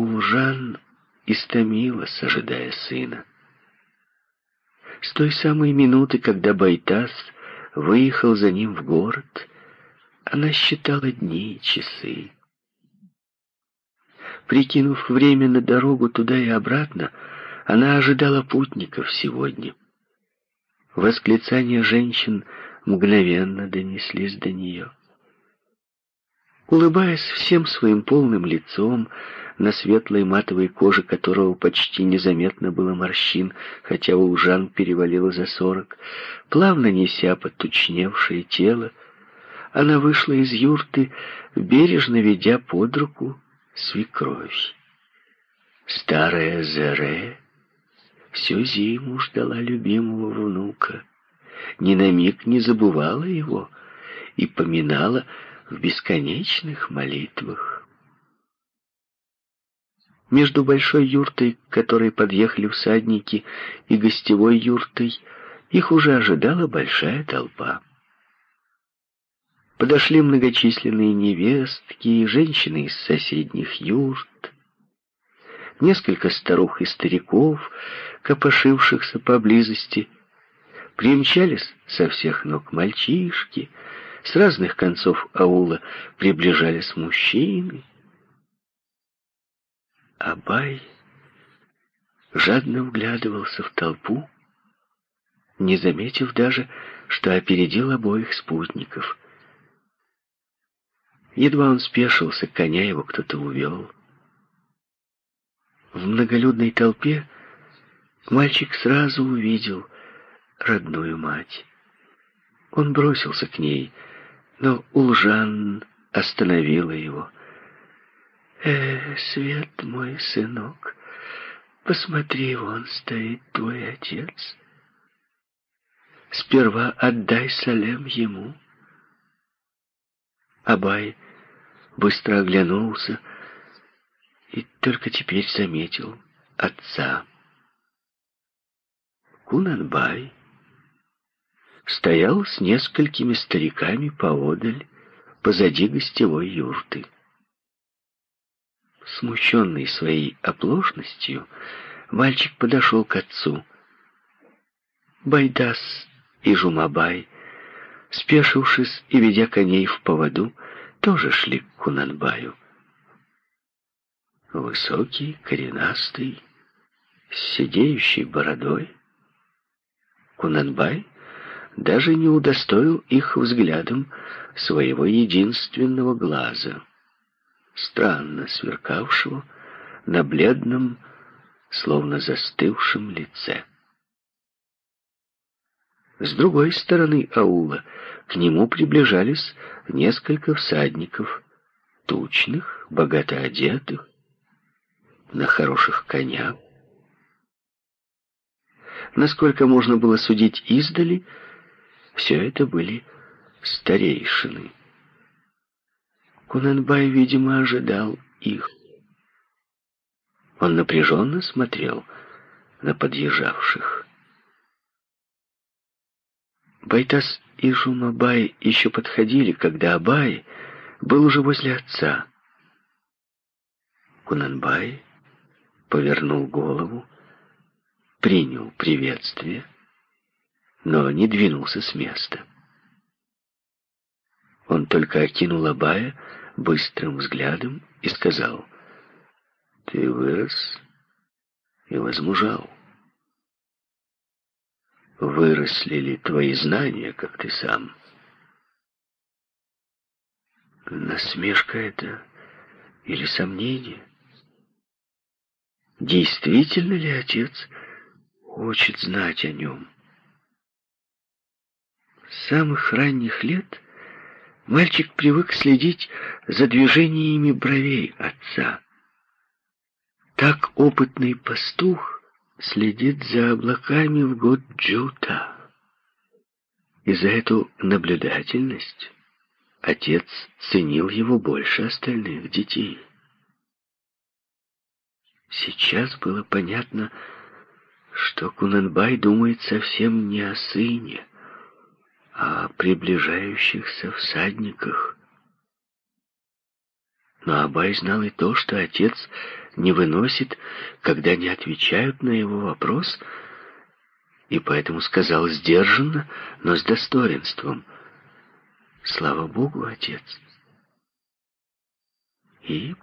Улжан истомилась, ожидая сына. С той самой минуты, когда Байтас выехал за ним в город, она считала дни и часы. Прикинув время на дорогу туда и обратно, она ожидала путников сегодня. Восклицания женщин мгновенно донеслись до нее. Улыбаясь всем своим полным лицом, на светлой матовой коже которого почти незаметно было морщин, хотя у Жан перевалило за сорок, плавно неся потучневшее тело, она вышла из юрты, бережно ведя под руку свекровь. Старая Зере всю зиму ждала любимого внука, ни на миг не забывала его и поминала в бесконечных молитвах. Между большой юртой, к которой подъехали всадники, и гостевой юртой, их уже ожидала большая толпа. Подошли многочисленные невестки и женщины из соседних юрт, несколько старух и стариков, копошившихся поблизости, примчались со всех ног мальчишки, с разных концов аула приближались мужчины. Абай жадно вглядывался в толпу, не заметив даже, что опередил обоих спутников. Едва он спешился, коня его кто-то увел. В многолюдной толпе мальчик сразу увидел родную мать. Он бросился к ней, но Улжан остановила его. «Э, свет мой сынок, посмотри, вон стоит твой отец. Сперва отдай салем ему». Абай быстро оглянулся и только теперь заметил отца. Кунанбай стоял с несколькими стариками поодаль, позади гостевой юрты. Смущенный своей оплошностью, мальчик подошел к отцу. Байдас и Жумабай, спешившись и ведя коней в поводу, тоже шли к Кунанбаю. Высокий, коренастый, с сидеющей бородой, Кунанбай даже не удостоил их взглядом своего единственного глаза, странно сверкавшего на бледном, словно застывшем лице. С другой стороны аула к нему приближались несколько всадников, тучных, богато одетых, на хороших конях. Насколько можно было судить издали, все это были старейшины. Кунанбай, видимо, ожидал их. Он напряженно смотрел на подъезжавших. Байтас и Жумабай еще подходили, когда Абай был уже возле отца. Кунанбай повернул голову, принял приветствие — но не двинулся с места. Он только окинул Абая быстрым взглядом и сказал, «Ты вырос и возмужал. Выросли ли твои знания, как ты сам?» Насмешка это или сомнение? Действительно ли отец хочет знать о нем? С самых ранних лет мальчик привык следить за движениями бровей отца. Так опытный пастух следит за облаками в год джута. И за эту наблюдательность отец ценил его больше остальных детей. Сейчас было понятно, что Кунанбай думает совсем не о сыне, о приближающихся всадниках. Но Абай знал и то, что отец не выносит, когда не отвечают на его вопрос, и поэтому сказал сдержанно, но с достоинством. «Слава Богу, отец!» И,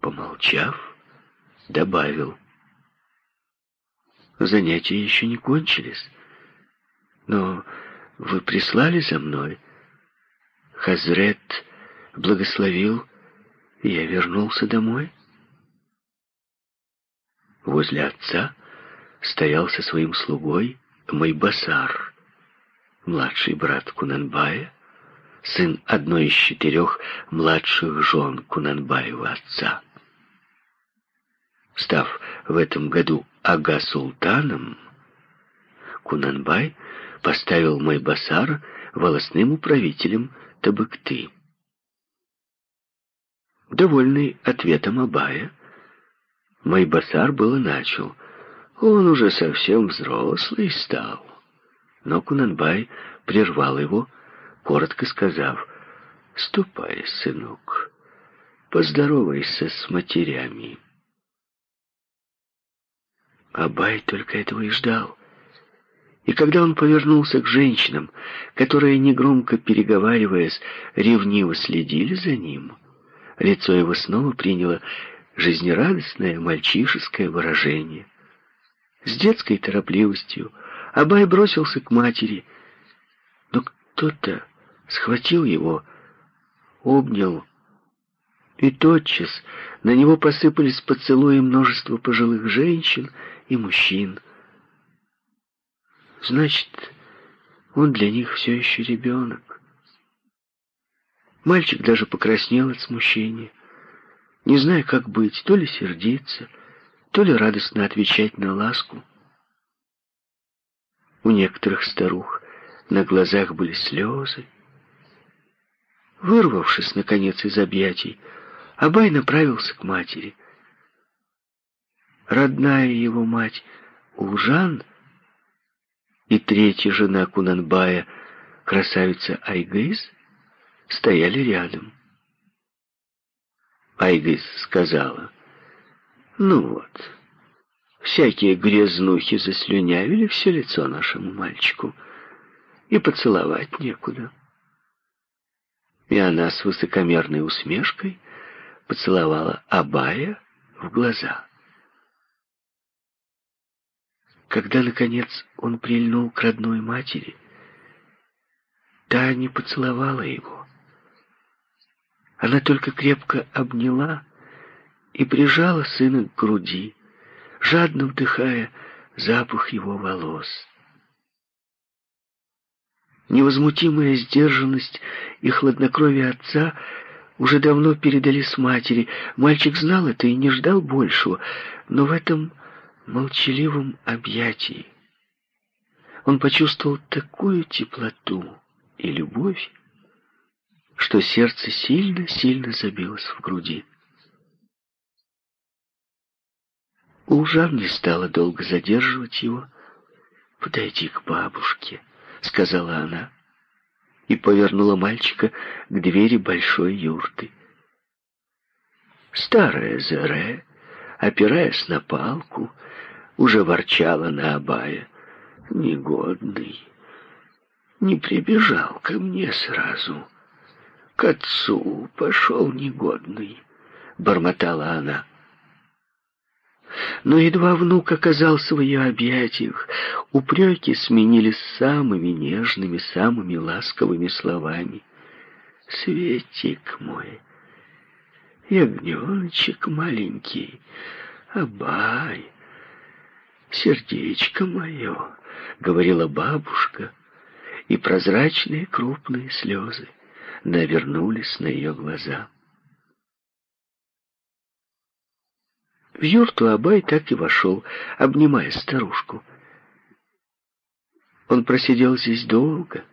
помолчав, добавил. «Занятия еще не кончились, но вы прислали за мной. Хазрет благословил, и я вернулся домой». Возле отца стоял со своим слугой Майбасар, младший брат Кунанбая, сын одной из четырех младших жен Кунанбаева отца. Став в этом году ага-султаном, Кунанбай поставил Майбасар волосным управителем Табыкты. Довольный ответом Абая, Майбасар было начал. Он уже совсем взрослый стал. Но Кунанбай прервал его, коротко сказав, «Ступай, сынок, поздоровайся с матерями». Абай только этого и ждал. И когда он повернулся к женщинам, которые, негромко переговариваясь, ревниво следили за ним, лицо его снова приняло жизнерадостное мальчишеское выражение. С детской торопливостью Абай бросился к матери, но кто-то схватил его, обнял, и тотчас на него посыпались поцелуи множество пожилых женщин и мужчин. Значит, он для них все еще ребенок. Мальчик даже покраснел от смущения не зная, как быть, то ли сердиться, то ли радостно отвечать на ласку. У некоторых старух на глазах были слезы. Вырвавшись, наконец, из объятий, Абай направился к матери. Родная его мать Улжан и третья жена Кунанбая, красавица Айгыз, стояли рядом. Айгыс сказала, «Ну вот, всякие грязнухи заслюнявили все лицо нашему мальчику, и поцеловать некуда». И она с высокомерной усмешкой поцеловала Абая в глаза. Когда, наконец, он прильнул к родной матери, та не поцеловала его. Она только крепко обняла и прижала сына к груди, жадно вдыхая запах его волос. Невозмутимая сдержанность и хладнокровие отца уже давно передались матери. Мальчик знал это и не ждал большего, но в этом молчаливом объятии он почувствовал такую теплоту и любовь, что сердце сильно-сильно забилось в груди. Ужам не стала долго задерживать его. «Подойди к бабушке», — сказала она, и повернула мальчика к двери большой юрты. Старая Зере, опираясь на палку, уже ворчала на Абая. «Негодный, не прибежал ко мне сразу» к отцу пошел негодный», — бормотала она. Но едва внук оказался в ее объятиях, упреки сменились самыми нежными, самыми ласковыми словами. «Светик мой, ягненочек маленький, Абай, сердечко мое», — говорила бабушка, и прозрачные крупные слезы навернулись на ее глаза. В юрту Абай так и вошел, обнимая старушку. Он просидел здесь долго.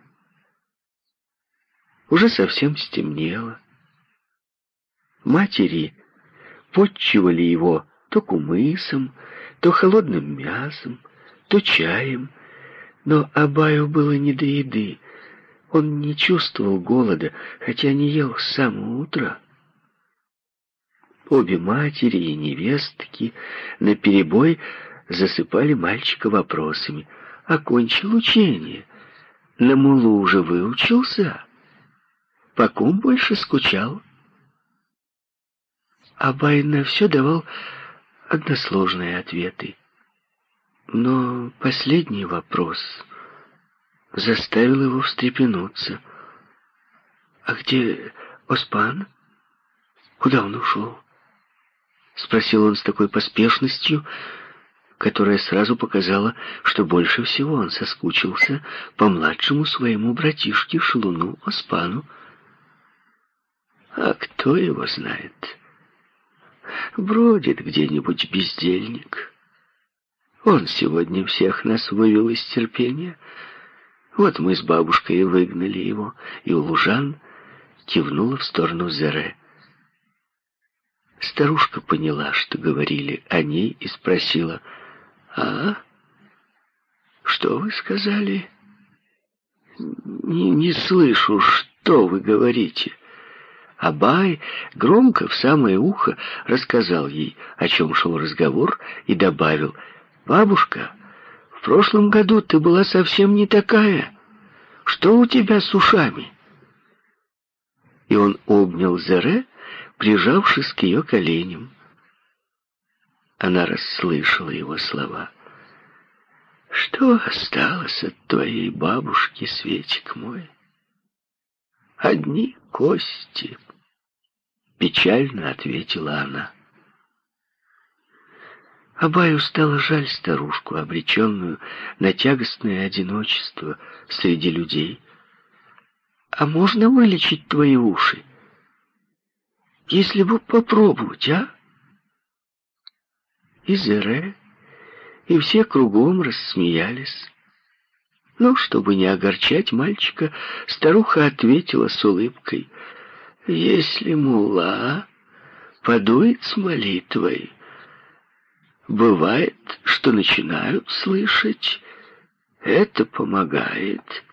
Уже совсем стемнело. Матери подчивали его то кумысом, то холодным мясом, то чаем, но Абаю было не до еды. Он не чувствовал голода, хотя не ел с самого утра. Обе матери и невестки наперебой засыпали мальчика вопросами. Окончил учение. На мулу уже выучился. По ком больше скучал? Абай на все давал односложные ответы. Но последний вопрос заставил его встрепенуться. «А где Оспан? Куда он ушел?» Спросил он с такой поспешностью, которая сразу показала, что больше всего он соскучился по младшему своему братишке Шелуну Оспану. А кто его знает? Бродит где-нибудь бездельник. Он сегодня всех нас вывел из терпения. Вот мы с бабушкой и выгнали его, и лужан кивнула в сторону Зере. Старушка поняла, что говорили о ней, и спросила, «А? Что вы сказали?» «Не, не слышу, что вы говорите». Абай громко в самое ухо рассказал ей, о чем шел разговор, и добавил, «Бабушка, в прошлом году ты была совсем не такая. Что у тебя с ушами?» И он обнял Зере, прижавшись к ее коленям. Она расслышала его слова. «Что осталось от твоей бабушки, Светик мой?» «Одни кости», — печально ответила она. Абаю стало жаль старушку, обреченную на тягостное одиночество среди людей. «А можно вылечить твои уши? Если бы попробовать, а?» И Зере, и все кругом рассмеялись. Но, чтобы не огорчать мальчика, старуха ответила с улыбкой, «Если мула подует с молитвой, бывает, что начинают слышать, это помогает».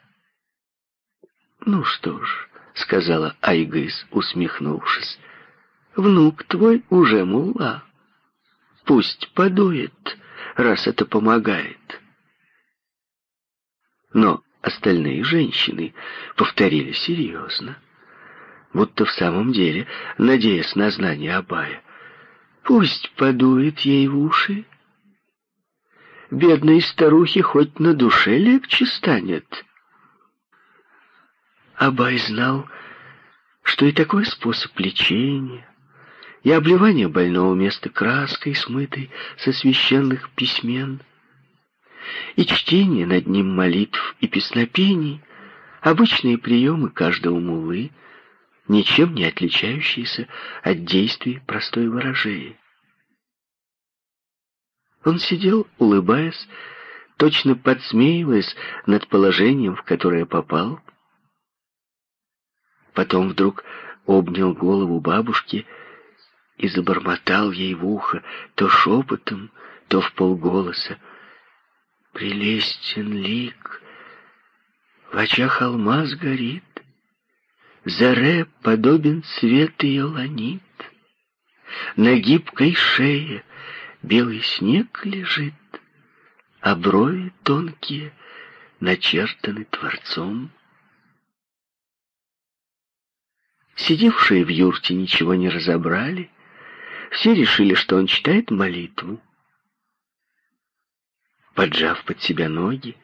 «Ну что ж», — сказала Айгыс, усмехнувшись, «внук твой уже мула. Пусть подует, раз это помогает». Но остальные женщины повторили серьезно, будто в самом деле, надеясь на знание Абая. Пусть подует ей в уши. Бедной старухе хоть на душе легче станет. Абай знал, что и такой способ лечения, и обливание больного места краской, смытой со священных письмен — и чтение над ним молитв и песнопений, обычные приемы каждого мулы, ничем не отличающиеся от действий простой ворожеи. Он сидел, улыбаясь, точно подсмеиваясь над положением, в которое попал. Потом вдруг обнял голову бабушки и забормотал ей в ухо то шепотом, то в полголоса. Прелестен лик, в очах алмаз горит, Заре подобен цвет ее ланит, На гибкой шее белый снег лежит, А брови тонкие начертаны Творцом. Сидевшие в юрте ничего не разобрали, все решили, что он читает молитву. Поджав под себя ноги,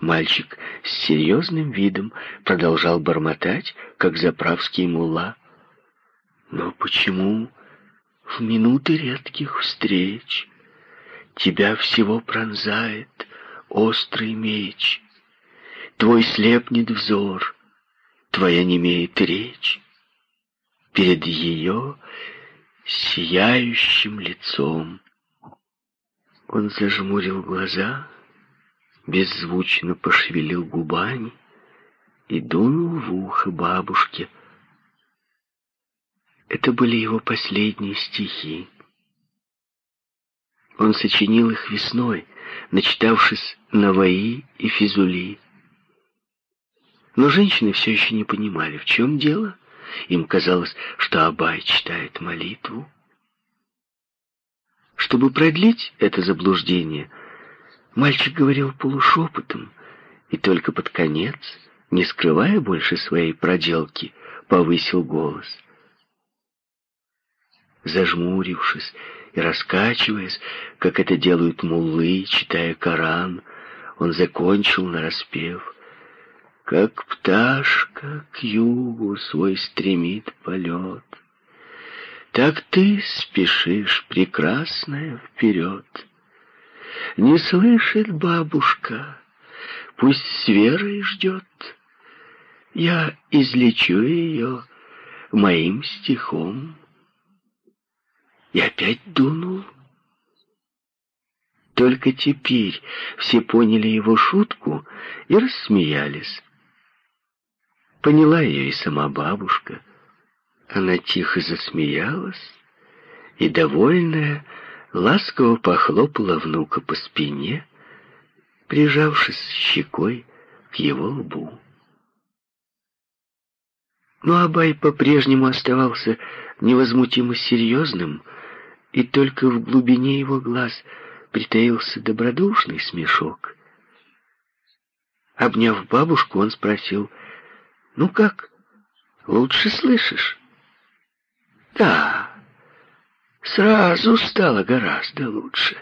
мальчик с серьезным видом продолжал бормотать, как заправский мулла. Но почему в минуты редких встреч тебя всего пронзает острый меч? Твой слепнет взор, твоя немеет речь. Перед ее сияющим лицом он зажмурил глаза, беззвучно пошевелил губами и дунул в ухо бабушке. Это были его последние стихи. Он сочинил их весной, начитавшись Наваи и Физули. Но женщины все еще не понимали, в чем дело, Им казалось, что Абай читает молитву. Чтобы продлить это заблуждение, мальчик говорил полушепотом, и только под конец, не скрывая больше своей проделки, повысил голос. Зажмурившись и раскачиваясь, как это делают муллы, читая Коран, он закончил нараспев. Как пташка к югу свой стремит полет, Так ты спешишь, прекрасная, вперед. Не слышит бабушка, пусть с верой ждет. Я излечу ее моим стихом. И опять дунул. Только теперь все поняли его шутку и рассмеялись. Поняла ее и сама бабушка. Она тихо засмеялась и, довольная, ласково похлопала внука по спине, прижавшись щекой к его лбу. Но Абай по-прежнему оставался невозмутимо серьезным, и только в глубине его глаз притаился добродушный смешок. Обняв бабушку, он спросил — ну как, лучше слышишь? Да, сразу стало гораздо лучше.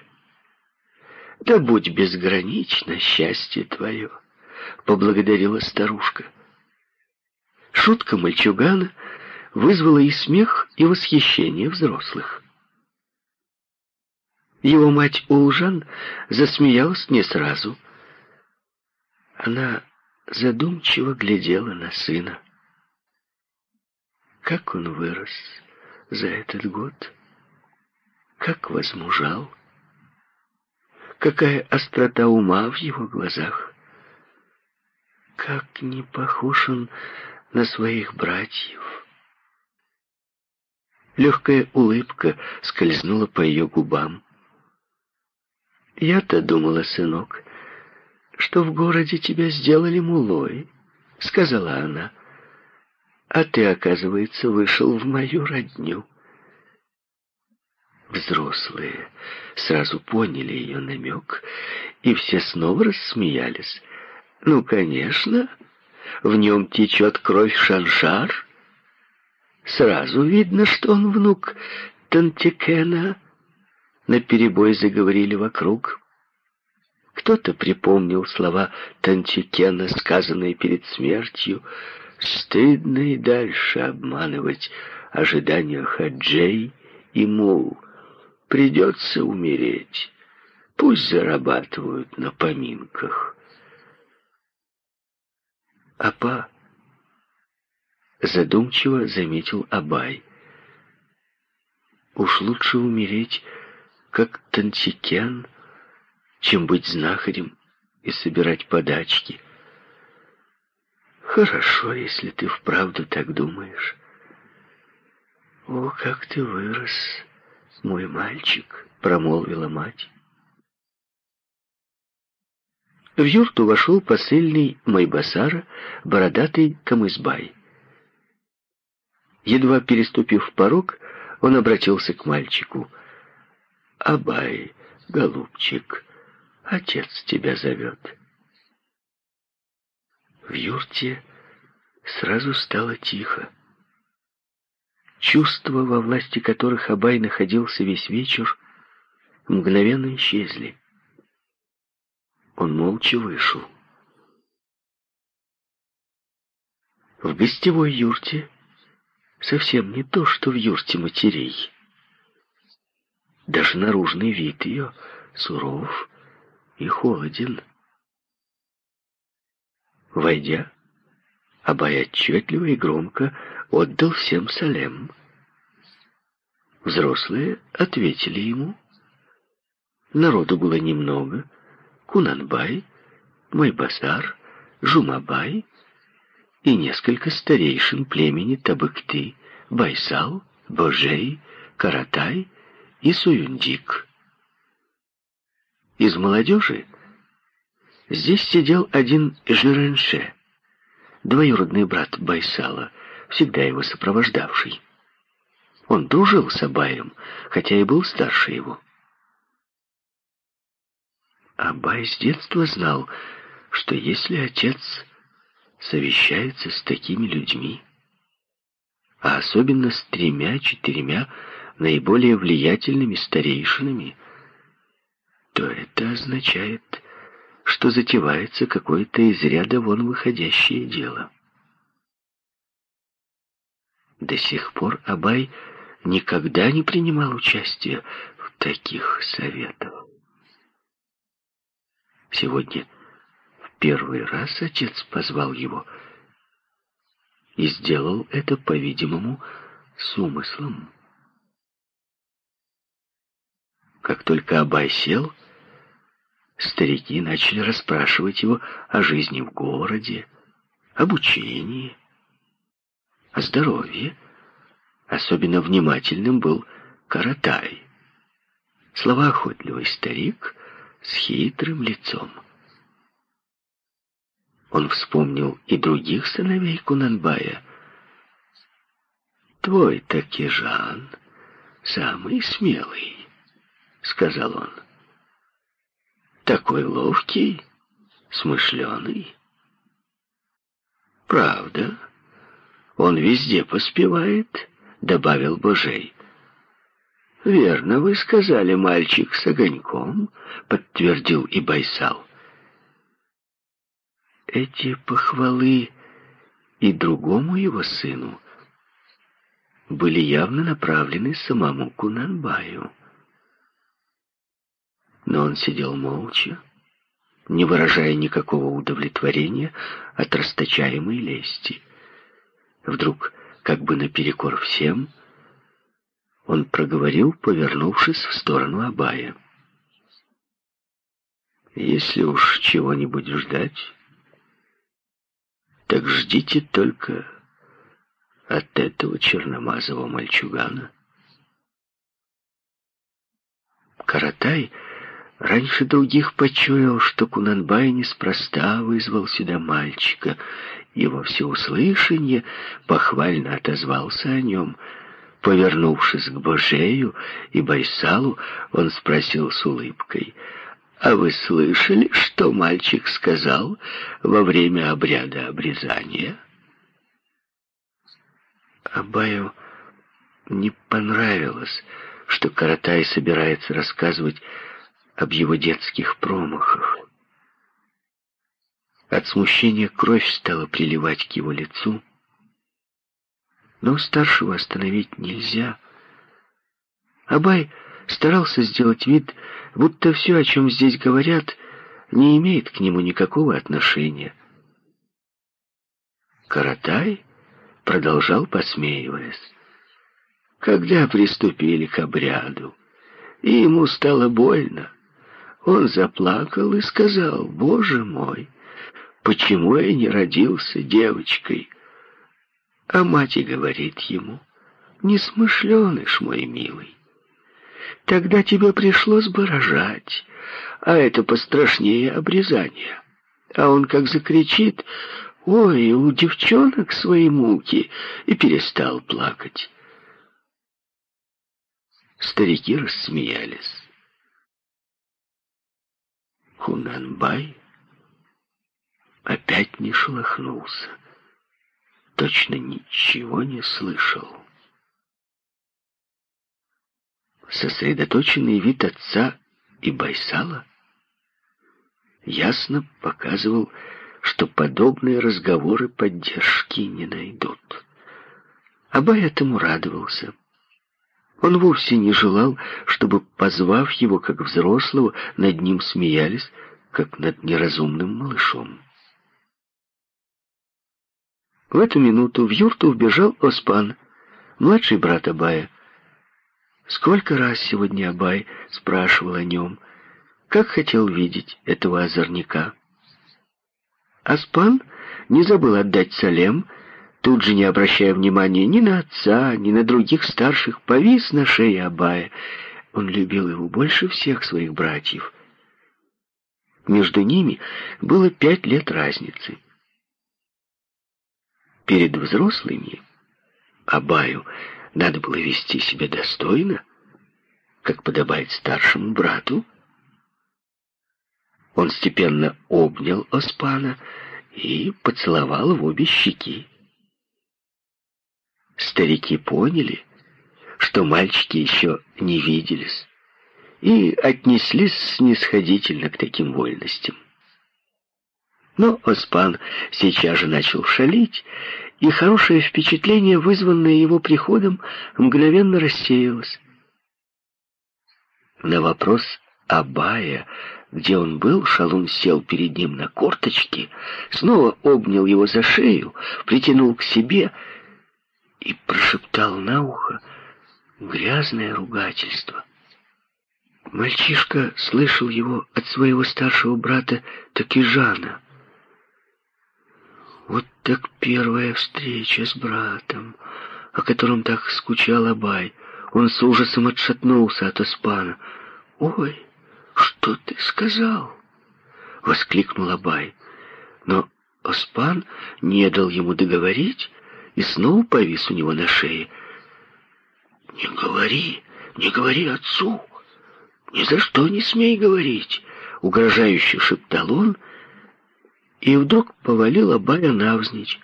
Да будь безгранично счастье твое, поблагодарила старушка. Шутка мальчугана вызвала и смех, и восхищение взрослых. Его мать Улжан засмеялась не сразу. Она задумчиво глядела на сына. Как он вырос за этот год, как возмужал, какая острота ума в его глазах, как не похож он на своих братьев. Легкая улыбка скользнула по ее губам. Я-то думала, сынок, что в городе тебя сделали мулой», — сказала она. «А ты, оказывается, вышел в мою родню». Взрослые сразу поняли ее намек, и все снова рассмеялись. «Ну, конечно, в нем течет кровь Шаншар. Сразу видно, что он внук Тантикена». Наперебой заговорили вокруг. Кто-то припомнил слова Тантикена, сказанные перед смертью. Стыдно и дальше обманывать ожидания Хаджей и Мул. Придется умереть. Пусть зарабатывают на поминках. Апа задумчиво заметил Абай. Уж лучше умереть, как Тантикен, чем быть знахарем и собирать подачки. Хорошо, если ты вправду так думаешь. О, как ты вырос, мой мальчик, промолвила мать. В юрту вошел посыльный Майбасара, бородатый Камызбай. Едва переступив порог, он обратился к мальчику. «Абай, голубчик, Отец тебя зовет. В юрте сразу стало тихо. Чувства, во власти которых Абай находился весь вечер, мгновенно исчезли. Он молча вышел. В гостевой юрте совсем не то, что в юрте матерей. Даже наружный вид ее суров, и холоден. Войдя, Абай отчетливо и громко отдал всем салем. Взрослые ответили ему. Народу было немного. Кунанбай, Майбасар, Жумабай и несколько старейшин племени Табыкты, Байсал, Божей, Каратай и Суюндик. Из молодежи здесь сидел один Жиренше, двоюродный брат Байсала, всегда его сопровождавший. Он дружил с Абаем, хотя и был старше его. Абай с детства знал, что если отец совещается с такими людьми, а особенно с тремя-четырьмя наиболее влиятельными старейшинами, то это означает, что затевается какое-то из ряда вон выходящее дело. До сих пор Абай никогда не принимал участия в таких советах. Сегодня в первый раз отец позвал его и сделал это, по-видимому, с умыслом. Как только Абай сел, старики начали расспрашивать его о жизни в городе, об учении, о здоровье. Особенно внимательным был Каратай. Словоохотливый старик с хитрым лицом. Он вспомнил и других сыновей Кунанбая. «Твой Такижан самый смелый», — сказал он. «Такой ловкий, смышленый». «Правда, он везде поспевает», — добавил Божей. «Верно вы сказали, мальчик с огоньком», — подтвердил и Байсал. Эти похвалы и другому его сыну были явно направлены самому Кунанбаю. Но он сидел молча, не выражая никакого удовлетворения от расточаемой лести. Вдруг, как бы наперекор всем, он проговорил, повернувшись в сторону Абая. «Если уж чего-нибудь ждать, так ждите только от этого черномазого мальчугана». Каратай раньше других почуял, что Кунанбай неспроста вызвал сюда мальчика, во всеуслышание похвально отозвался о нем — Повернувшись к Божею и Байсалу, он спросил с улыбкой, «А вы слышали, что мальчик сказал во время обряда обрезания?» Абаю не понравилось, что Каратай собирается рассказывать об его детских промахах. От смущения кровь стала приливать к его лицу, но старшего остановить нельзя. Абай старался сделать вид, будто все, о чем здесь говорят, не имеет к нему никакого отношения. Каратай продолжал, посмеиваясь. Когда приступили к обряду, и ему стало больно, он заплакал и сказал, «Боже мой, почему я не родился девочкой?» А мать и говорит ему, «Несмышленыш мой милый, тогда тебе пришлось бы рожать, а это пострашнее обрезания». А он как закричит, «Ой, у девчонок свои муки!» и перестал плакать. Старики рассмеялись. Хунанбай опять не шелохнулся точно ничего не слышал. Сосредоточенный вид отца и Байсала ясно показывал, что подобные разговоры поддержки не найдут. Абай этому радовался. Он вовсе не желал, чтобы, позвав его как взрослого, над ним смеялись, как над неразумным малышом. В эту минуту в юрту вбежал Оспан, младший брат Абая. Сколько раз сегодня Абай спрашивал о нем, как хотел видеть этого озорника. Оспан не забыл отдать Салем, тут же не обращая внимания ни на отца, ни на других старших, повис на шее Абая. Он любил его больше всех своих братьев. Между ними было пять лет разницы. Перед взрослыми Абаю надо было вести себя достойно, как подобает старшему брату. Он степенно обнял Оспана и поцеловал в обе щеки. Старики поняли, что мальчики еще не виделись, и отнеслись снисходительно к таким вольностям. Но Оспан сейчас же начал шалить, и хорошее впечатление, вызванное его приходом, мгновенно рассеялось. На вопрос Абая, где он был, Шалун сел перед ним на корточки, снова обнял его за шею, притянул к себе и прошептал на ухо грязное ругательство. Мальчишка слышал его от своего старшего брата Такижана. Вот так первая встреча с братом, о котором так скучал Абай. Он с ужасом отшатнулся от Оспана. «Ой, что ты сказал?» — воскликнул Абай. Но Оспан не дал ему договорить и снова повис у него на шее. «Не говори, не говори отцу! Ни за что не смей говорить!» — угрожающе шептал он — и вдруг повалил Абая навзничь.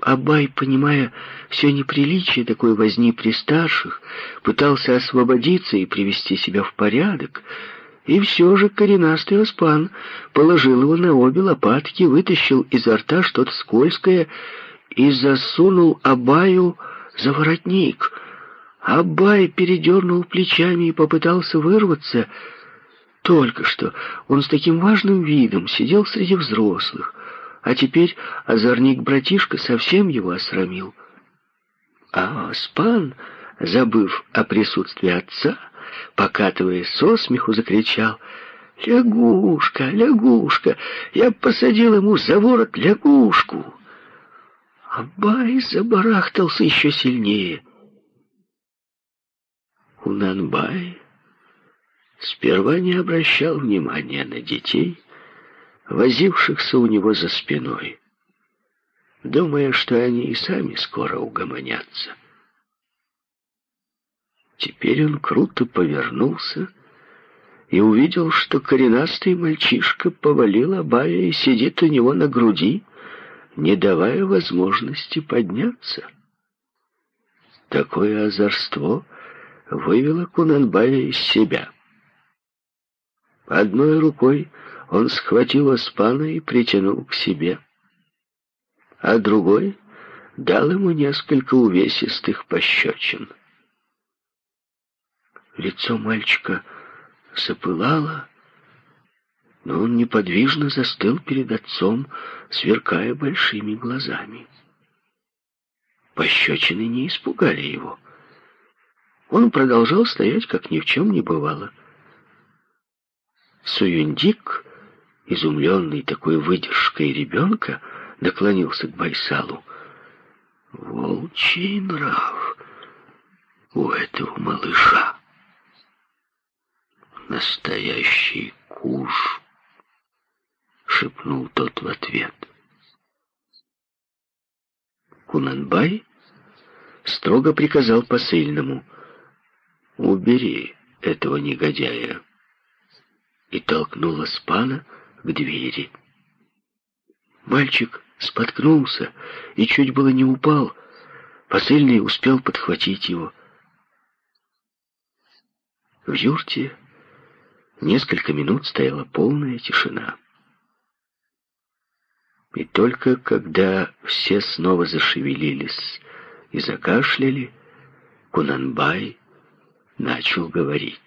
Абай, понимая все неприличие такой возни при старших, пытался освободиться и привести себя в порядок, и все же коренастый оспан положил его на обе лопатки, вытащил изо рта что-то скользкое и засунул Абаю за воротник. Абай передернул плечами и попытался вырваться, только что он с таким важным видом сидел среди взрослых, а теперь озорник-братишка совсем его осрамил. А Спан, забыв о присутствии отца, покатываясь со смеху, закричал «Лягушка, лягушка! Я посадил ему за ворот лягушку!» Абай забарахтался еще сильнее. Унанбай сперва не обращал внимания на детей, возившихся у него за спиной, думая, что они и сами скоро угомонятся. Теперь он круто повернулся и увидел, что коренастый мальчишка повалил Абая и сидит у него на груди, не давая возможности подняться. Такое озорство вывело Кунанбая из себя — Одной рукой он схватил Оспана и притянул к себе, а другой дал ему несколько увесистых пощечин. Лицо мальчика запылало, но он неподвижно застыл перед отцом, сверкая большими глазами. Пощечины не испугали его. Он продолжал стоять, как ни в чем не бывало. Суюндик, изумленный такой выдержкой ребенка, наклонился к Байсалу. «Волчий нрав у этого малыша. Настоящий куш!» — шепнул тот в ответ. Кунанбай строго приказал посыльному «Убери этого негодяя» и толкнула спана к двери. Мальчик споткнулся и чуть было не упал. Посыльный успел подхватить его. В юрте несколько минут стояла полная тишина. И только когда все снова зашевелились и закашляли, Кунанбай начал говорить.